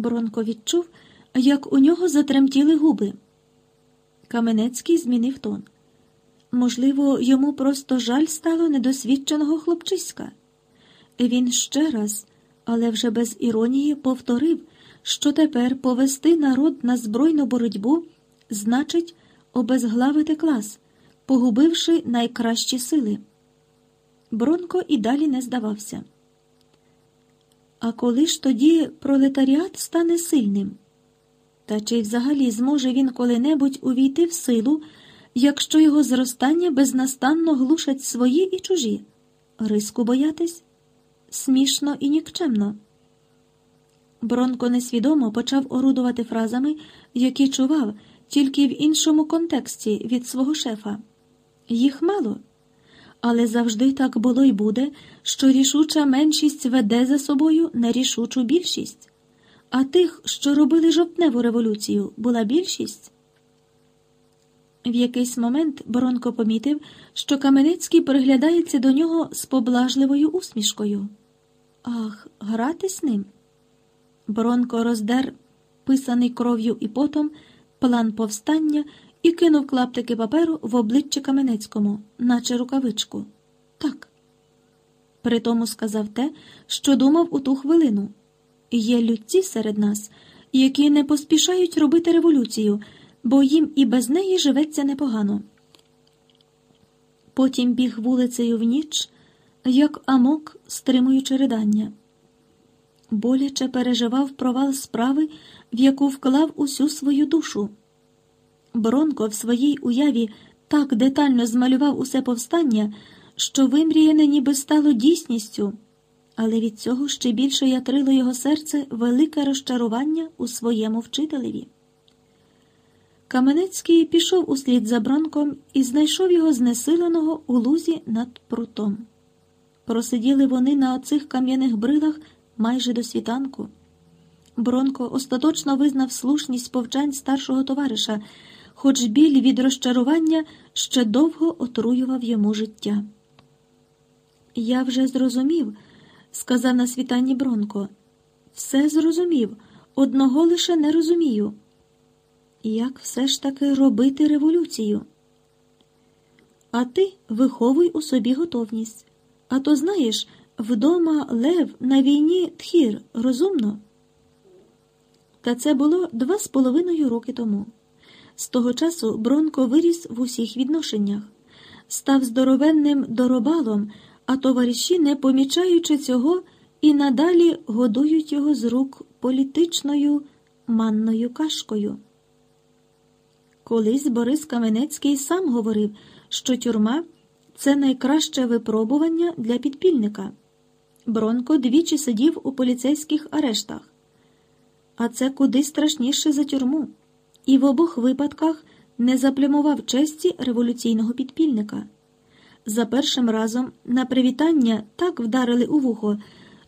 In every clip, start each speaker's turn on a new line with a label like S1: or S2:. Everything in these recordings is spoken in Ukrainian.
S1: Бронко відчув, як у нього затремтіли губи. Каменецький змінив тон. Можливо, йому просто жаль стало недосвідченого хлопчиська. Він ще раз, але вже без іронії, повторив, що тепер повести народ на збройну боротьбу значить обезглавити клас, погубивши найкращі сили. Бронко і далі не здавався. А коли ж тоді пролетаріат стане сильним? Та чи взагалі зможе він коли-небудь увійти в силу, якщо його зростання безнастанно глушать свої і чужі? Риску боятись? Смішно і нікчемно. Бронко несвідомо почав орудувати фразами, які чував, тільки в іншому контексті від свого шефа. Їх мало. Але завжди так було й буде, що рішуча меншість веде за собою нерішучу більшість. А тих, що робили жовтневу революцію, була більшість. В якийсь момент Боронко помітив, що Каменецький переглядається до нього з поблажливою усмішкою. Ах, грати з ним. Боронко роздер, писаний кров'ю і потом, план повстання і кинув клаптики паперу в обличчя Каменецькому, наче рукавичку. Так. Притому сказав те, що думав у ту хвилину. Є людці серед нас, які не поспішають робити революцію, бо їм і без неї живеться непогано. Потім біг вулицею в ніч, як амок, стримуючи ридання. Боляче переживав провал справи, в яку вклав усю свою душу. Бронко в своїй уяві так детально змалював усе повстання, що вимріяне ніби стало дійсністю, але від цього ще більше ятрило його серце велике розчарування у своєму вчителеві. Каменецький пішов услід за Бронком і знайшов його знесиленого у лузі над прутом. Просиділи вони на оцих кам'яних брилах майже до світанку. Бронко остаточно визнав слушність повчань старшого товариша хоч біль від розчарування ще довго отруював йому життя. Я вже зрозумів, сказав на світанні Бронко. Все зрозумів, одного лише не розумію. Як все ж таки робити революцію? А ти виховуй у собі готовність. А то знаєш, вдома лев на війні тхір, розумно? Та це було два з половиною роки тому. З того часу Бронко виріс в усіх відношеннях, став здоровенним доробалом, а товариші, не помічаючи цього, і надалі годують його з рук політичною манною кашкою. Колись Борис Каменецький сам говорив, що тюрма це найкраще випробування для підпільника. Бронко двічі сидів у поліцейських арештах, а це куди страшніше за тюрму і в обох випадках не заплямував честі революційного підпільника. За першим разом на привітання так вдарили у вухо,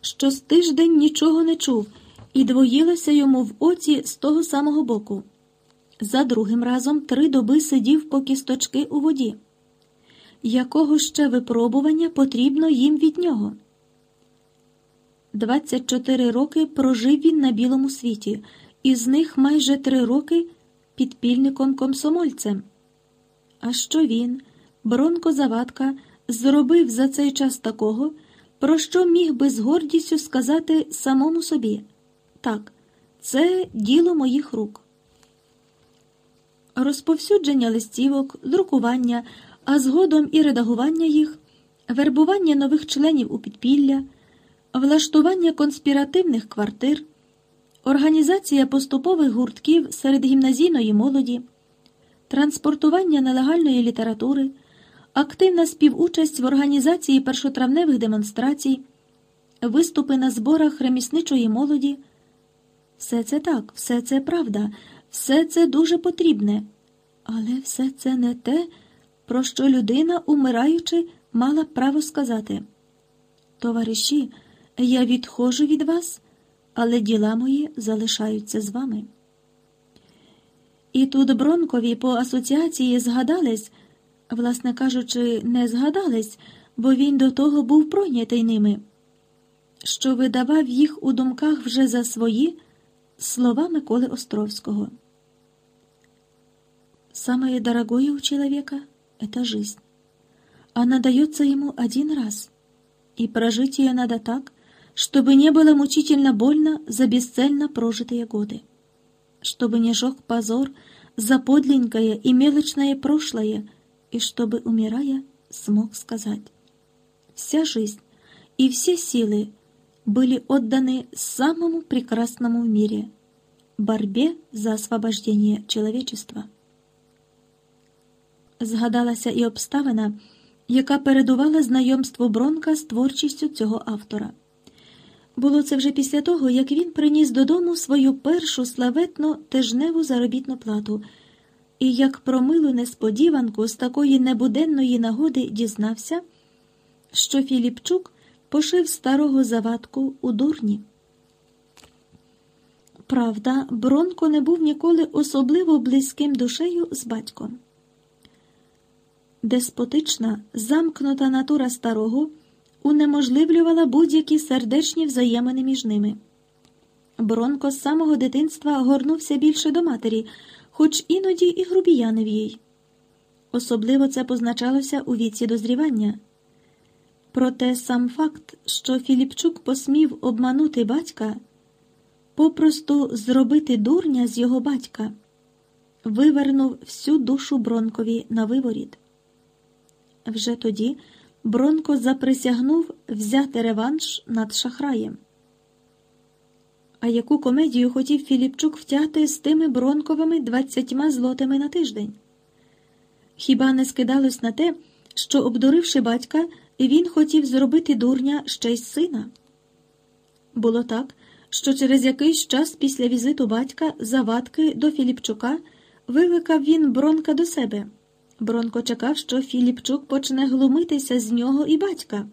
S1: що з тиждень нічого не чув і двоїлося йому в оці з того самого боку. За другим разом три доби сидів по кісточки у воді. Якого ще випробування потрібно їм від нього? 24 роки прожив він на білому світі, із них майже три роки підпільником комсомольцем. А що він, Бронко Завадка, зробив за цей час такого, про що міг би з гордістю сказати самому собі так, це діло моїх рук. Розповсюдження листівок, друкування, а згодом і редагування їх, вербування нових членів у підпілля, влаштування конспіративних квартир організація поступових гуртків серед гімназійної молоді, транспортування нелегальної літератури, активна співучасть в організації першотравневих демонстрацій, виступи на зборах ремісничої молоді. Все це так, все це правда, все це дуже потрібне, але все це не те, про що людина, умираючи, мала право сказати. Товариші, я відходжу від вас але діла мої залишаються з вами. І тут Бронкові по асоціації згадались, власне кажучи, не згадались, бо він до того був пройнятий ними, що видавав їх у думках вже за свої, Слова Миколи Островского. Самое дорогое у человека — это жизнь. Она дается ему один раз, и прожить ее надо так, чтобы не было мучительно больно за бесцельно прожитые годы, чтобы не жег позор за подленькое и мелочное прошлое, и чтобы, умирая, смог сказать «Вся жизнь и все силы — были отданы самому прекрасному в мире – борьбе за освобождение человечества. Згадалася і обставина, яка передувала знайомству Бронка з творчістю цього автора. було це вже після того, як він приніс додому свою першу славетну тижневу заробітну плату, і як про милу несподіванку з такої небуденної нагоди дізнався, що Філіпчук пошив старого завадку у дурні. Правда, Бронко не був ніколи особливо близьким душею з батьком. Деспотична, замкнута натура старого унеможливлювала будь-які сердечні взаємини між ними. Бронко з самого дитинства горнувся більше до матері, хоч іноді і грубіянив їй. Особливо це позначалося у віці дозрівання. Проте сам факт, що Філіпчук посмів обманути батька, попросту зробити дурня з його батька, вивернув всю душу Бронкові на виворіт. Вже тоді Бронко заприсягнув взяти реванш над шахраєм. А яку комедію хотів Філіпчук втягти з тими Бронковими двадцятьма злотими на тиждень? Хіба не скидалось на те, що, обдуривши батька, він хотів зробити дурня ще й сина. Було так, що через якийсь час після візиту батька завадки до Філіпчука викликав він Бронка до себе. Бронко чекав, що Філіпчук почне глумитися з нього і батька.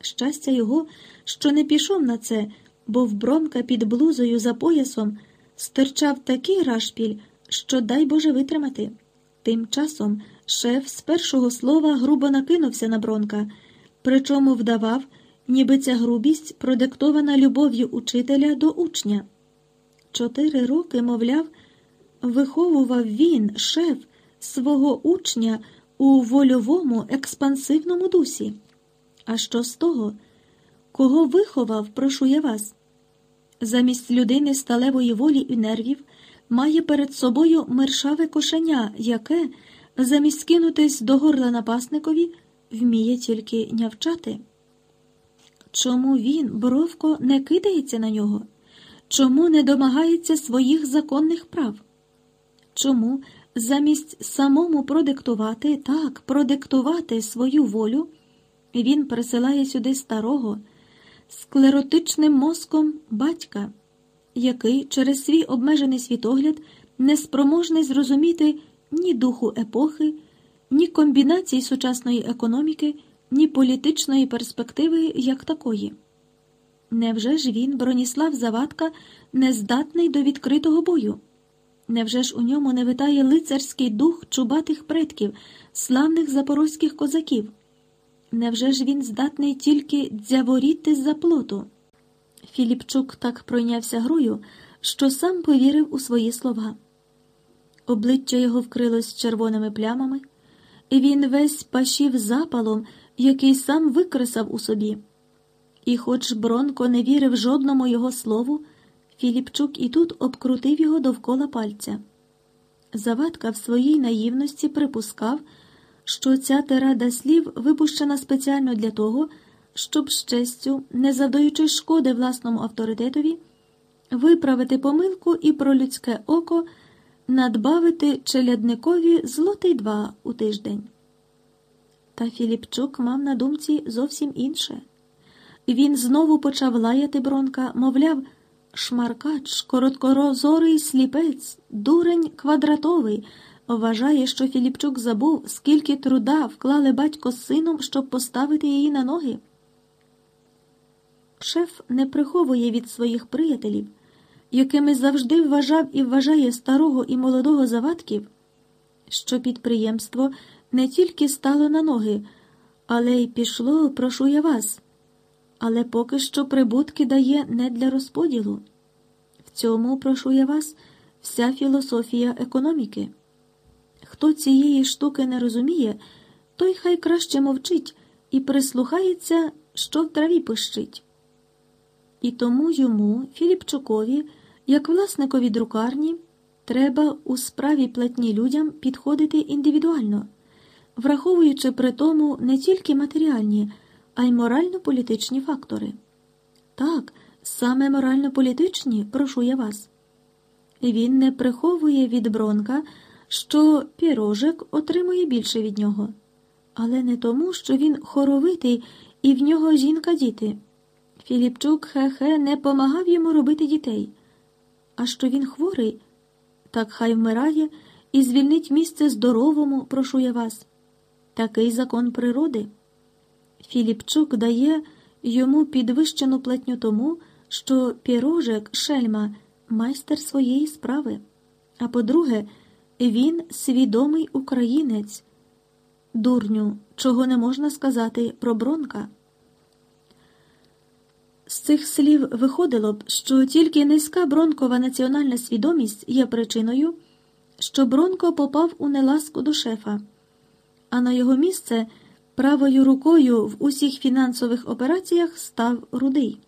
S1: Щастя його, що не пішов на це, бо в Бронка під блузою за поясом стирчав такий рашпіль, що дай Боже витримати. Тим часом шеф з першого слова грубо накинувся на Бронка причому вдавав, ніби ця грубість продиктована любов'ю учителя до учня. Чотири роки, мовляв, виховував він, шеф, свого учня у вольовому експансивному дусі. А що з того? Кого виховав, прошу я вас? Замість людини сталевої волі і нервів має перед собою мершаве кошеня, яке, замість кинутись до горла напасникові, вміє тільки нявчати. Чому він, Боровко, не кидається на нього? Чому не домагається своїх законних прав? Чому замість самому продиктувати, так, продиктувати свою волю, він присилає сюди старого, склеротичним мозком батька, який через свій обмежений світогляд не спроможний зрозуміти ні духу епохи, ні комбінації сучасної економіки, ні політичної перспективи як такої. Невже ж він, Броніслав Завадка, не здатний до відкритого бою? Невже ж у ньому не витає лицарський дух чубатих предків, славних запорозьких козаків? Невже ж він здатний тільки дзяворіти за плоту? Філіпчук так пройнявся грою, що сам повірив у свої слова. Обличчя його вкрилось червоними плямами і він весь пашів запалом, який сам викресав у собі. І, хоч Бронко не вірив жодному його слову, Філіпчук і тут обкрутив його довкола пальця. Завадка в своїй наївності припускав, що ця тирада слів випущена спеціально для того, щоб з честю, не завдаючи шкоди власному авторитетові, виправити помилку і про людське око надбавити челядникові злотий два у тиждень. Та Філіпчук мав на думці зовсім інше. Він знову почав лаяти Бронка, мовляв, шмаркач, короткорозорий сліпець, дурень квадратовий. Вважає, що Філіпчук забув, скільки труда вклали батько з сином, щоб поставити її на ноги. Шеф не приховує від своїх приятелів якими завжди вважав і вважає старого і молодого завадків, що підприємство не тільки стало на ноги, але й пішло, прошу я вас, але поки що прибутки дає не для розподілу. В цьому, прошу я вас, вся філософія економіки. Хто цієї штуки не розуміє, той хай краще мовчить і прислухається, що в траві пищить. І тому йому, Філіпчукові, як власникові друкарні, треба у справі платні людям підходити індивідуально, враховуючи при тому не тільки матеріальні, а й морально-політичні фактори. Так, саме морально-політичні, прошу я вас. Він не приховує від Бронка, що пірожик отримує більше від нього, але не тому, що він хоровитий і в нього жінка діти. Філіпчук хе-хе не помагав йому робити дітей. А що він хворий, так хай вмирає і звільнить місце здоровому, прошу я вас. Такий закон природи. Філіпчук дає йому підвищену платню тому, що пірожик шельма майстер своєї справи. А по-друге, він свідомий українець. Дурню, чого не можна сказати про Бронка. З цих слів виходило б, що тільки низька бронкова національна свідомість є причиною, що Бронко попав у неласку до шефа, а на його місце правою рукою в усіх фінансових операціях став рудий.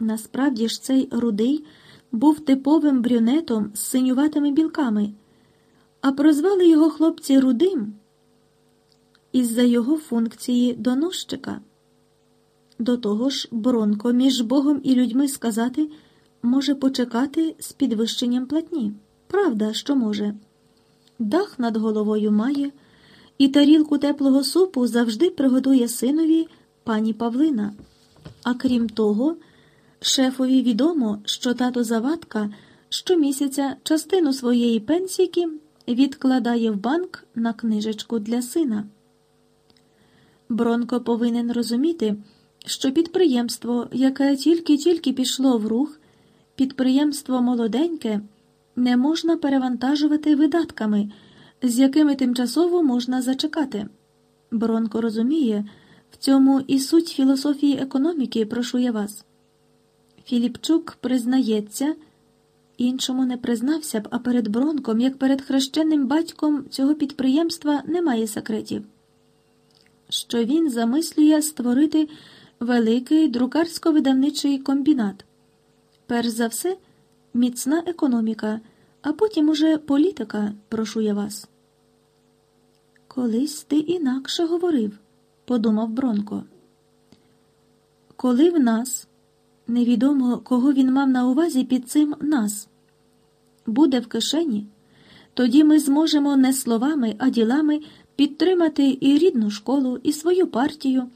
S1: Насправді ж цей рудий був типовим брюнетом з синюватими білками, а прозвали його хлопці рудим із-за його функції доносчика. До того ж, Бронко між Богом і людьми сказати може почекати з підвищенням платні. Правда, що може. Дах над головою має, і тарілку теплого супу завжди приготує синові пані Павлина. А крім того, шефові відомо, що тато Завадка щомісяця частину своєї пенсійки відкладає в банк на книжечку для сина. Бронко повинен розуміти що підприємство, яке тільки-тільки пішло в рух, підприємство молоденьке, не можна перевантажувати видатками, з якими тимчасово можна зачекати. Бронко розуміє, в цьому і суть філософії економіки, прошу я вас. Філіпчук признається, іншому не признався б, а перед Бронком, як перед хрещенним батьком цього підприємства, немає секретів. Що він замислює створити великий друкарсько-видавничий комбінат. Перш за все, міцна економіка, а потім уже політика, прошу я вас. Колись ти інакше говорив, подумав Бронко. Коли в нас, невідомо, кого він мав на увазі під цим нас, буде в кишені, тоді ми зможемо не словами, а ділами підтримати і рідну школу, і свою партію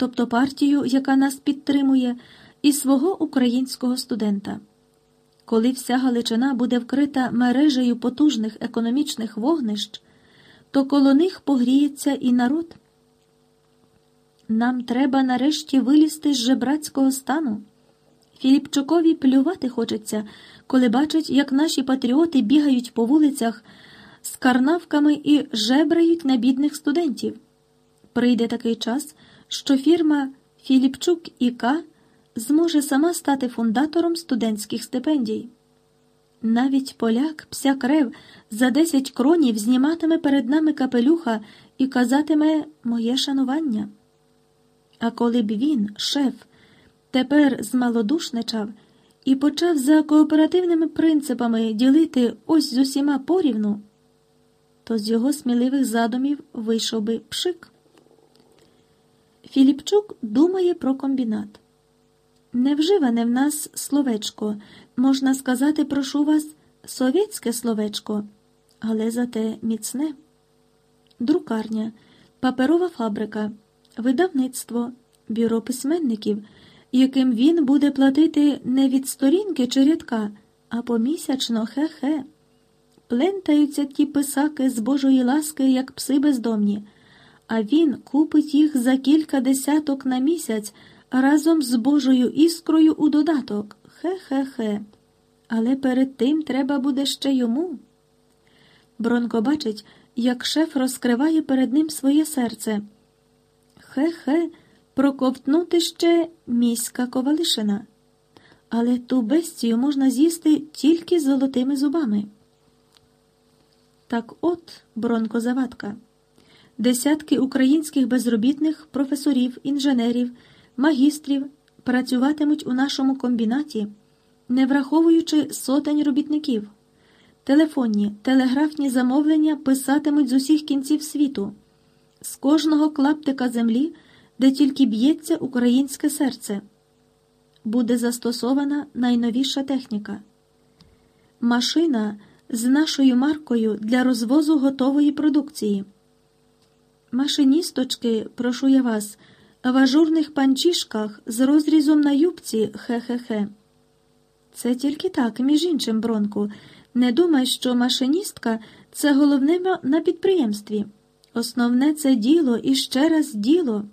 S1: тобто партію, яка нас підтримує, і свого українського студента. Коли вся Галичина буде вкрита мережею потужних економічних вогнищ, то коло них погріється і народ. Нам треба нарешті вилізти з жебрацького стану. Філіпчукові плювати хочеться, коли бачать, як наші патріоти бігають по вулицях з карнавками і жебрають на бідних студентів. Прийде такий час, що фірма Філіпчук і К зможе сама стати фундатором студентських стипендій. Навіть поляк Псякрев за 10 кронів зніматиме перед нами капелюха і казатиме моє шанування. А коли б він, шеф, тепер змалодушничав і почав за кооперативними принципами ділити ось з усіма порівну, то з його сміливих задумів вийшов би пшик. Філіпчук думає про комбінат. Невживане в нас словечко, можна сказати, прошу вас, совєтське словечко, але зате міцне. Друкарня, паперова фабрика, видавництво, бюро письменників, яким він буде платити не від сторінки чи рядка, а помісячно хе-хе. Плентаються ті писаки з Божої ласки, як пси бездомні а він купить їх за кілька десяток на місяць разом з Божою іскрою у додаток. Хе-хе-хе. Але перед тим треба буде ще йому. Бронко бачить, як шеф розкриває перед ним своє серце. Хе-хе, проковтнути ще міська ковалишина. але ту бестію можна з'їсти тільки золотими зубами. Так от, Бронко Завадка, десятки українських безробітних професорів, інженерів, магістрів працюватимуть у нашому комбінаті, не враховуючи сотень робітників. Телефонні, телеграфні замовлення писатимуть з усіх кінців світу, з кожного клаптика землі, де тільки б'ється українське серце. Буде застосована найновіша техніка. Машина з нашою маркою для розвозу готової продукції. Машиністочки, прошу я вас, в ажурних панчішках з розрізом на юбці хе-хе-хе. Це тільки так, між іншим, Бронку. Не думай, що машиністка це головне на підприємстві. Основне це діло і ще раз діло.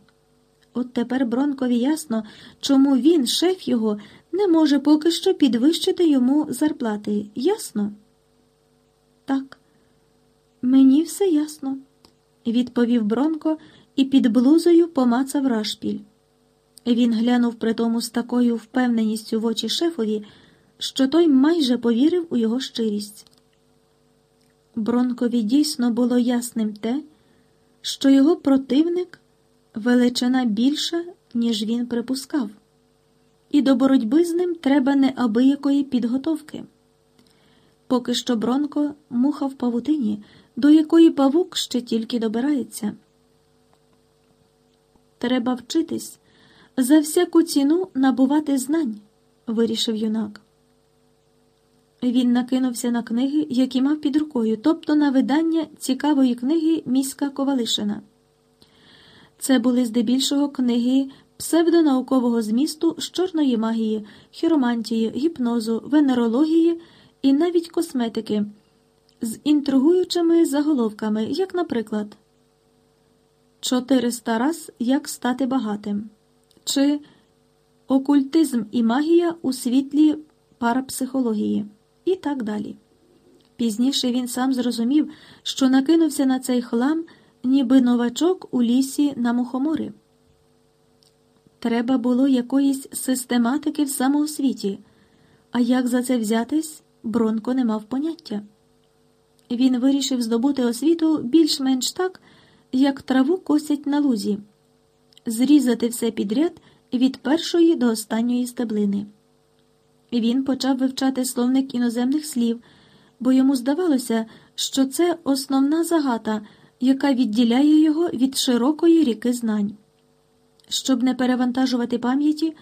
S1: От тепер Бронкові ясно, чому він, шеф його, не може поки що підвищити йому зарплати. Ясно? Так, мені все ясно, відповів Бронко і під блузою помацав рашпіль. Він глянув при тому з такою впевненістю в очі шефові що той майже повірив у його щирість. Бронкові дійсно було ясним те, що його противник величина більша, ніж він припускав, і до боротьби з ним треба неабиякої підготовки. Поки що Бронко муха в павутині, до якої павук ще тільки добирається. Треба вчитись за всяку ціну набувати знань, вирішив юнак. Він накинувся на книги, які мав під рукою, тобто на видання цікавої книги Міська Ковалишина. Це були здебільшого книги псевдонаукового змісту з чорної магії, хіромантії, гіпнозу, венерології і навіть косметики з інтригуючими заголовками, як, наприклад, «400 раз як стати багатим чи Окультизм і магія у світлі парапсихології і так далі. Пізніше він сам зрозумів, що накинувся на цей хлам, ніби новачок у лісі на мухомори. Треба було якоїсь систематики в самоосвіті, а як за це взятись, Бронко не мав поняття. Він вирішив здобути освіту більш-менш так, як траву косять на лузі, зрізати все підряд від першої до останньої стеблини. Він почав вивчати словник іноземних слів, бо йому здавалося, що це основна загата, яка відділяє його від широкої ріки знань. Щоб не перевантажувати пам'яті,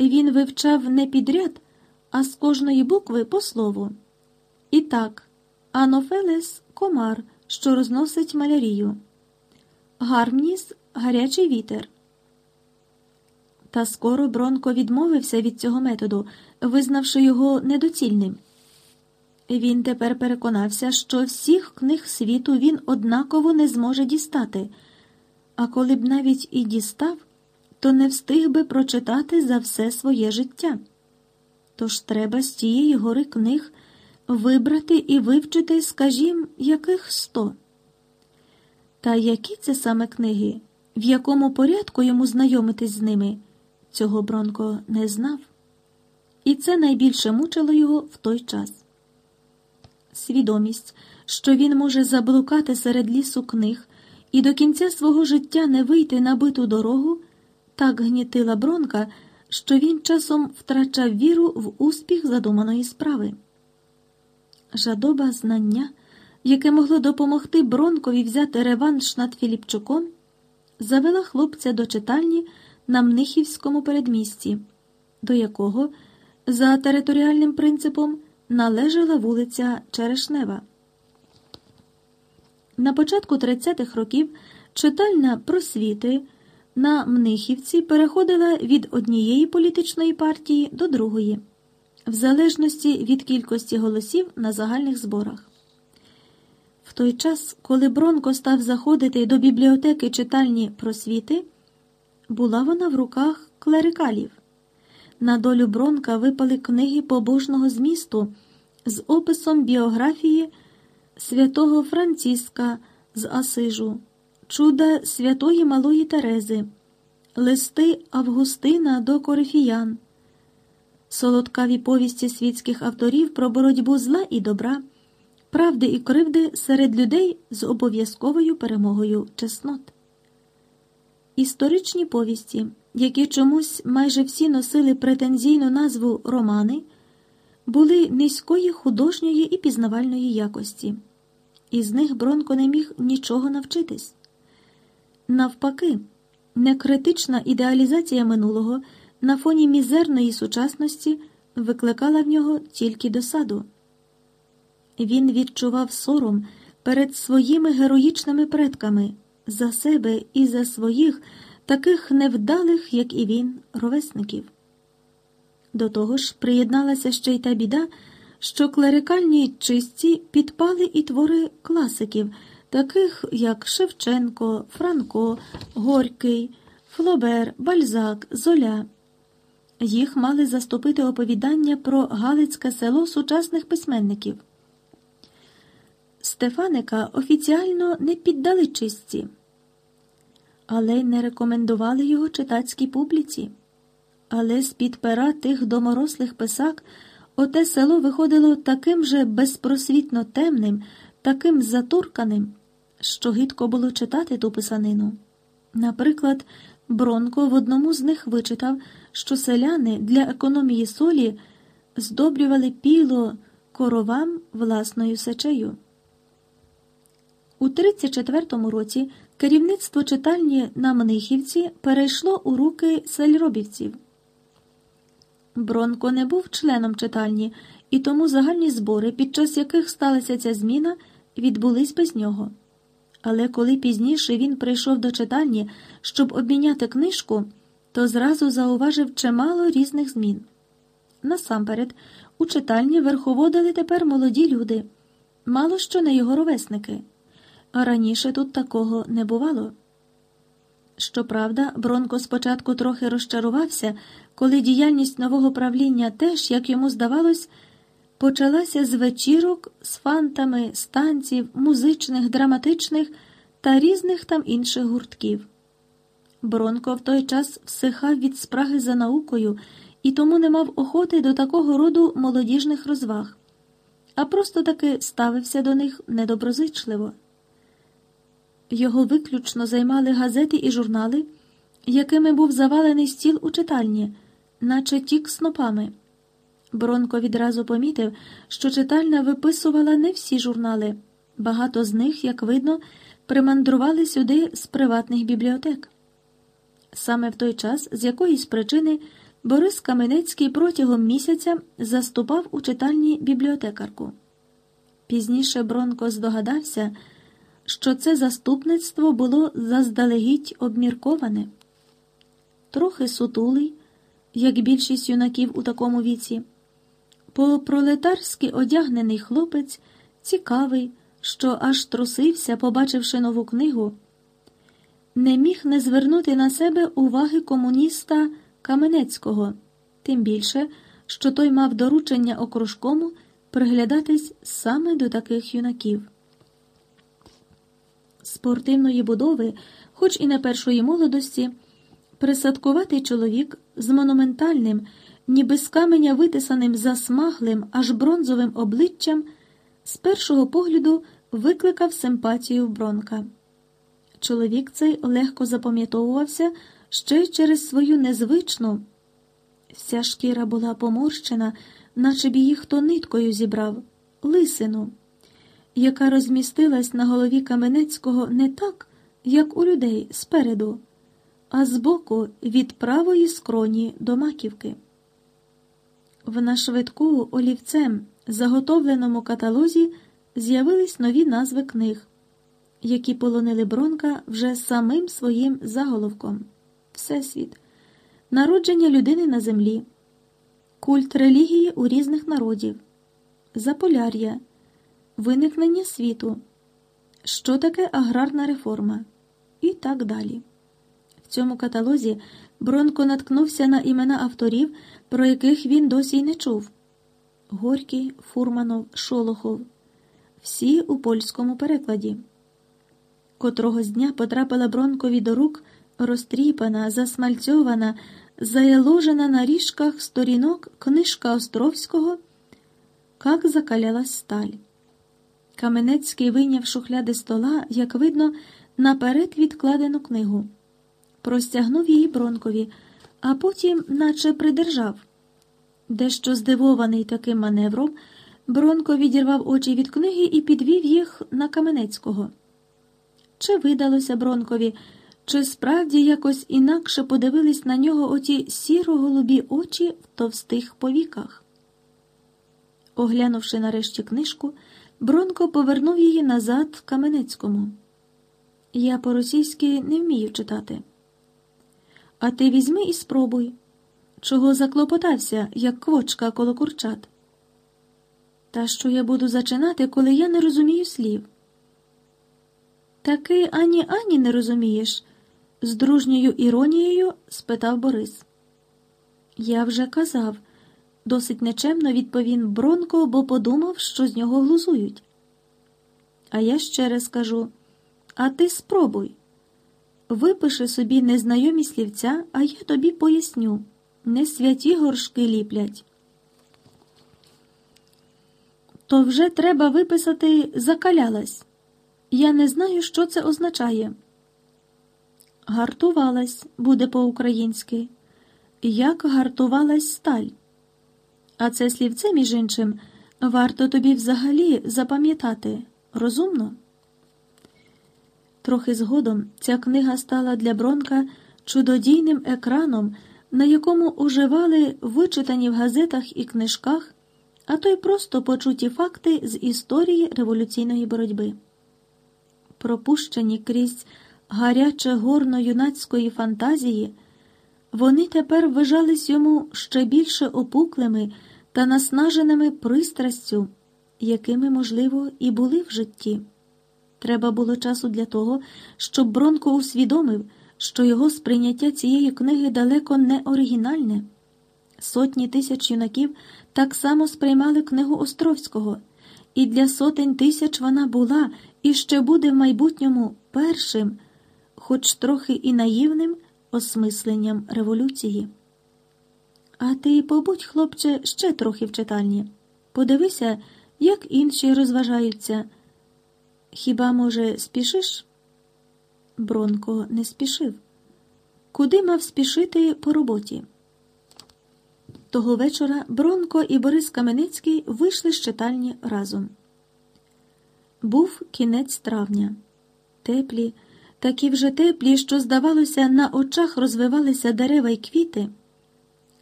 S1: він вивчав не підряд, а з кожної букви по слову. І так, Анофелес комар, що розносить малярію, Гармніс гарячий вітер. Та скоро Бронко відмовився від цього методу, визнавши його недоцільним. Він тепер переконався, що всіх книг світу він однаково не зможе дістати, а коли б навіть і дістав, то не встиг би прочитати за все своє життя. Тож треба з тієї гори книг вибрати і вивчити, скажімо, яких сто. Та які це саме книги, в якому порядку йому знайомитись з ними? Цього Бронко не знав, і це найбільше мучило його в той час. Свідомість, що він може заблукати серед лісу книг і до кінця свого життя не вийти на биту дорогу, так гнітила Бронка, що він часом втрачав віру в успіх задуманої справи. Жадоба знання, яке могло допомогти Бронкові взяти реванш над Філіпчуком, завела хлопця до читальні на Мнихівському передмісті, до якого за територіальним принципом належала вулиця Черешнева. На початку 30-х років читальна просвіти на Мнихівці переходила від однієї політичної партії до другої, в залежності від кількості голосів на загальних зборах. В той час, коли Бронко став заходити до бібліотеки читальні просвіти, була вона в руках клерикалів. На долю Бронка випали книги побожного змісту з описом біографії святого Франциска з Асижу, чуда святої Малої Терези, листи Августина до Корифіян, солодкаві повісті світських авторів про боротьбу зла і добра, правди і кривди серед людей з обов'язковою перемогою чеснот. Історичні повісті, які чомусь майже всі носили претензійну назву романи, були низької художньої і пізнавальної якості, із них Бронко не міг нічого навчитись. Навпаки, некритична ідеалізація минулого на фоні мізерної сучасності викликала в нього тільки досаду. Він відчував сором перед своїми героїчними предками за себе і за своїх, таких невдалих, як і він, ровесників. До того ж, приєдналася ще й та біда, що клерикальні чисті підпали і твори класиків, таких як Шевченко, Франко, Горький, Флобер, Бальзак, Золя. Їх мали заступити оповідання про Галицьке село сучасних письменників. Стефаника офіціально не піддали чисті, але й не рекомендували його читацькій публіці. Але з-під пера тих доморослих писак оте село виходило таким же безпросвітно темним, таким затурканим, що гидко було читати ту писанину. Наприклад, Бронко в одному з них вичитав, що селяни для економії солі здобрювали піло коровам власною сечею. У 34-му році керівництво читальні на Мнихівці перейшло у руки сельробівців. Бронко не був членом читальні, і тому загальні збори, під час яких сталася ця зміна, відбулись без нього. Але коли пізніше він прийшов до читальні, щоб обміняти книжку, то зразу зауважив чимало різних змін. Насамперед, у читальні верховодили тепер молоді люди, мало що не його ровесники, а раніше тут такого не бувало. Щоправда, Бронко спочатку трохи розчарувався, коли діяльність нового правління теж, як йому здавалось, почалася з вечірок з фантами, станців, музичних, драматичних та різних там інших гуртків. Бронко в той час всихав від спраги за наукою і тому не мав охоти до такого роду молодіжних розваг, а просто таки ставився до них недоброзичливо. Його виключно займали газети і журнали, якими був завалений стіл у читальні, наче тік снопами. Бронко відразу помітив, що читальня виписувала не всі журнали. Багато з них, як видно, примандрували сюди з приватних бібліотек. Саме в той час, з якоїсь причини, Борис Каменецький протягом місяця заступав у читальні бібліотекарку. Пізніше Бронко здогадався, що це заступництво було заздалегідь обмірковане, трохи сутулий, як більшість юнаків у такому віці. По пролетарськи одягнений хлопець, цікавий, що аж трусився, побачивши нову книгу, не міг не звернути на себе уваги комуніста Каменецького, тим більше, що той мав доручення окружкому приглядатись саме до таких юнаків. Спортивної будови, хоч і не першої молодості, присадкуватий чоловік з монументальним ніби з каменя витисаним засмаглим, аж бронзовим обличчям, з першого погляду викликав симпатію в Бронка. Чоловік цей легко запам'ятовувався ще й через свою незвичну. Вся шкіра була поморщена, наче б її хто ниткою зібрав, лисину, яка розмістилась на голові Каменецького не так, як у людей спереду, а збоку від правої скроні до маківки. В нашвидку олівцем, заготовленому каталозі, з'явились нові назви книг, які полонили Бронка вже самим своїм заголовком. Всесвіт, народження людини на землі, культ релігії у різних народів, Заполяр'я, виникнення світу, що таке аграрна реформа. І так далі. В цьому каталозі Бронко наткнувся на імена авторів, про яких він досі й не чув. Горький, Фурманов, Шолохов, всі у польському перекладі. Котрого з дня потрапила Бронкові до рук розтріпана, засмальцьована, заложена на ріжках сторінок книжка Островського «Как закалялась сталь». Каменецький вийняв шухляди стола, як видно, наперед відкладену книгу, простягнув її Бронкові, а потім, наче придержав. Дещо здивований таким маневром, Бронко відірвав очі від книги і підвів їх на Каменецького. Чи видалося Бронкові, чи справді якось інакше подивились на нього оті сіро-голубі очі в товстих повіках? Оглянувши нарешті книжку, Бронко повернув її назад Каменецькому. Я по-російськи не вмію читати. А ти візьми і спробуй, чого заклопотався, як квочка коло курчат. Та що я буду зачинати, коли я не розумію слів? Таки ані ані не розумієш? з дружньою іронією спитав Борис. Я вже казав, досить нечемно відповів Бронко, бо подумав, що з нього глузують. А я ще раз кажу а ти спробуй. Випиши собі незнайомі слівця, а я тобі поясню. Не святі горшки ліплять. То вже треба виписати закалялась. Я не знаю, що це означає. Гартувалась буде по-українськи. Як гартувалась сталь. А це слівце, між іншим, варто тобі взагалі запам'ятати. Розумно? Трохи згодом ця книга стала для Бронка чудодійним екраном, на якому оживали вичитані в газетах і книжках, а то й просто почуті факти з історії революційної боротьби. Пропущені крізь гаряче горно юнацької фантазії, вони тепер вважались йому ще більше опуклими та наснаженими пристрастю, якими, можливо, і були в житті. Треба було часу для того, щоб Бронко усвідомив, що його сприйняття цієї книги далеко не оригінальне. Сотні тисяч юнаків так само сприймали книгу Островського, і для сотень тисяч вона була і ще буде в майбутньому першим, хоч трохи і наївним осмисленням революції. А ти побудь, хлопче, ще трохи в читальні. Подивися, як інші розважаються. Хіба, може, спішиш? Бронко не спішив. Куди мав спішити по роботі? Того вечора Бронко і Борис Каменецький вийшли з читальні разом. Був кінець травня. Теплі, такі вже теплі, що, здавалося, на очах розвивалися дерева й квіти.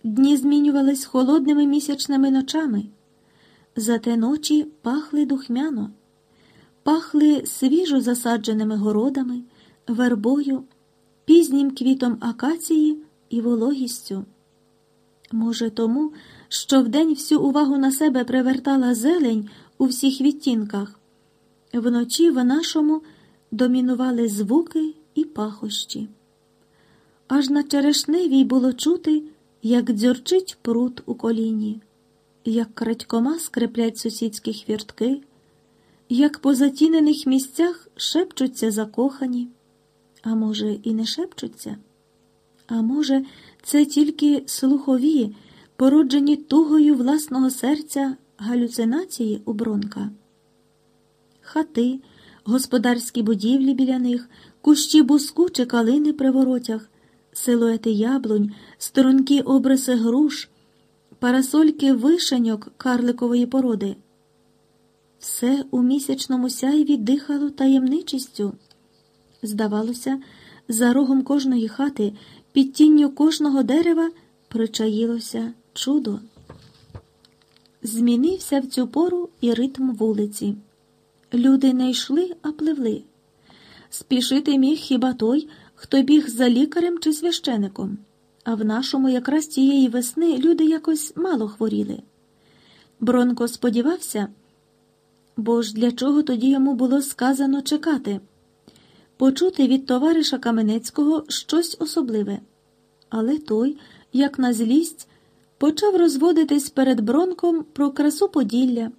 S1: Дні змінювались холодними місячними ночами. Зате ночі пахли духмяно пахли свіжо засадженими городами, вербою, пізнім квітом акації і вологістю. Може, тому, що вдень всю увагу на себе привертала зелень у всіх відтінках, вночі в нашому домінували звуки і пахощі. Аж на черешневій було чути, як дзюрчить пруд у коліні, як крадькома скреплять сусідські хвіртки як по затінених місцях шепчуться закохані, а може, і не шепчуться, а може, це тільки слухові, породжені тугою власного серця галюцинації у Бронка. Хати, господарські будівлі біля них, кущі буску чи калини при воротях, силуети яблунь, сторонкі обриси груш, парасольки вишеньок карликової породи. Все у місячному сяйві дихало таємничістю. Здавалося, за рогом кожної хати, під тінню кожного дерева причаїлося чудо. Змінився в цю пору і ритм вулиці. Люди не йшли, а пливли. Спішити міг хіба той, хто біг за лікарем чи священиком. А в нашому якраз тієї весни люди якось мало хворіли. Бронко сподівався. Бо ж для чого тоді йому було сказано чекати, почути від товариша Каменецького щось особливе. Але той, як на злість, почав розводитись перед Бронком про красу Поділля,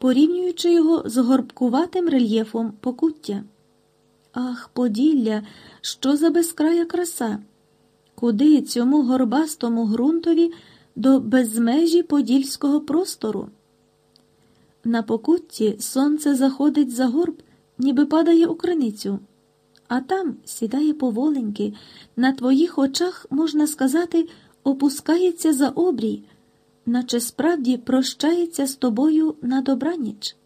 S1: порівнюючи його з горбкуватим рельєфом покуття. Ах, Поділля, що за безкрая краса! Куди цьому горбастому ґрунтові до безмежі подільського простору? На покутті сонце заходить за горб, ніби падає у криницю, а там сідає поволеньки, на твоїх очах, можна сказати, опускається за обрій, наче справді прощається з тобою на добраніч.